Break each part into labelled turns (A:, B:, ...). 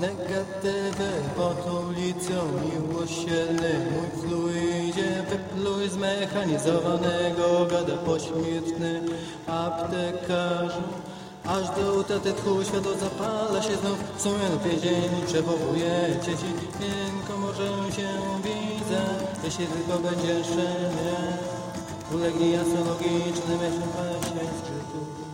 A: wtedy pod ulicą miłosierny mój fluidzie wypluj zmechanizowanego gada pośmiertny aptekarzu. Aż do utraty tchu światło zapala się znów Sumień więzień przechowuje dzieci. Miękko może się widzę Jeśli tylko będziesz mnie Ulegnie jasno logicznym się skrytu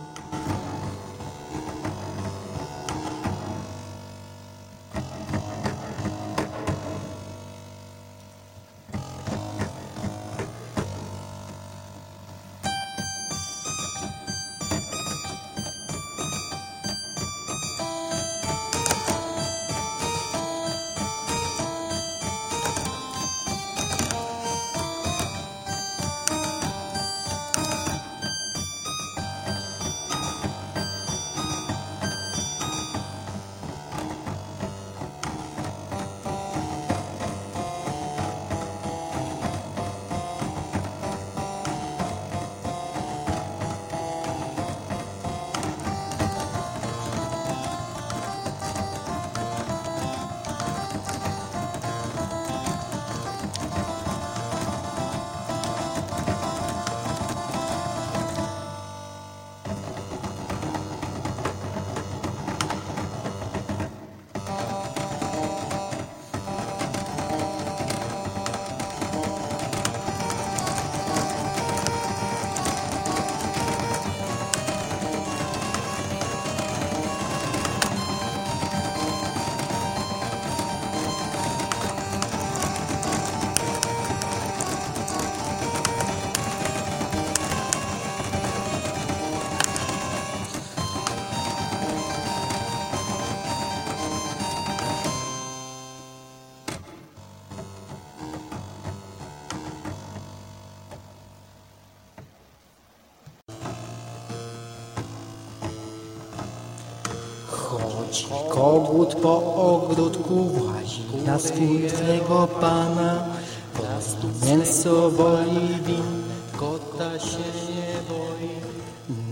B: Kogut po ogródku, włazi na swój twego pana. Po prostu mięso boli, win, kota się nie boi.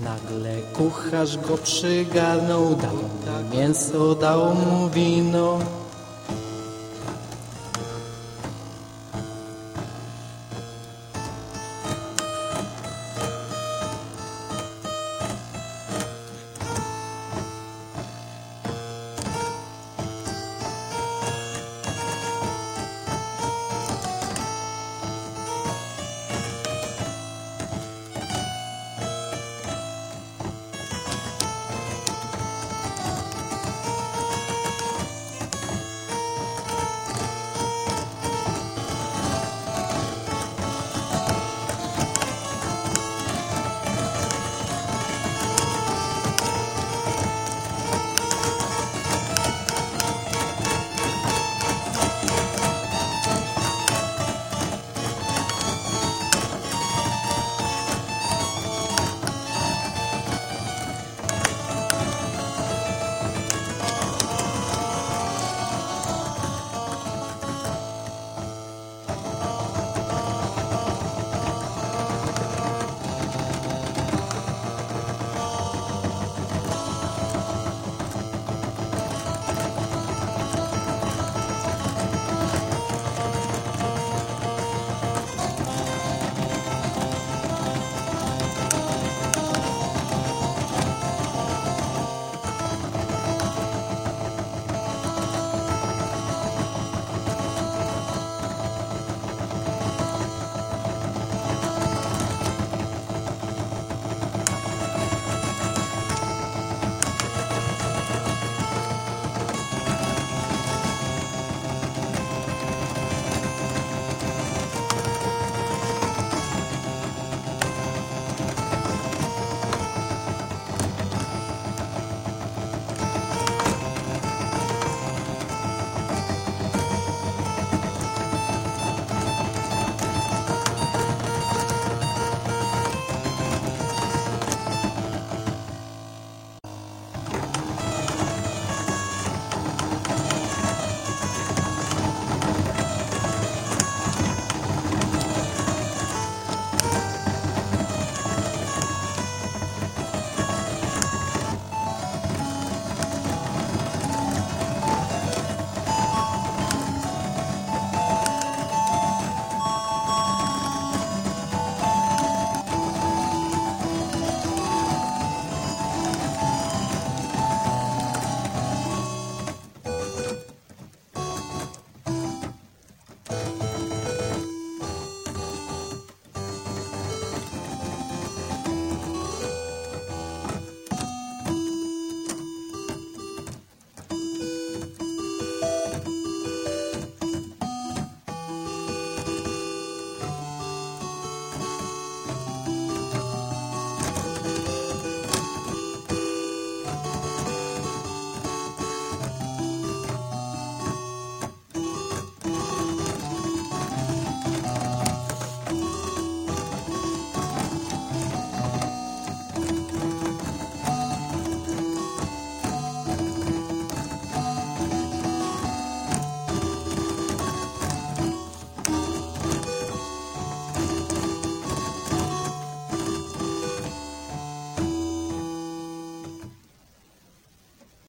B: Nagle kucharz go przygarnął, dał mięso, dał mu wino.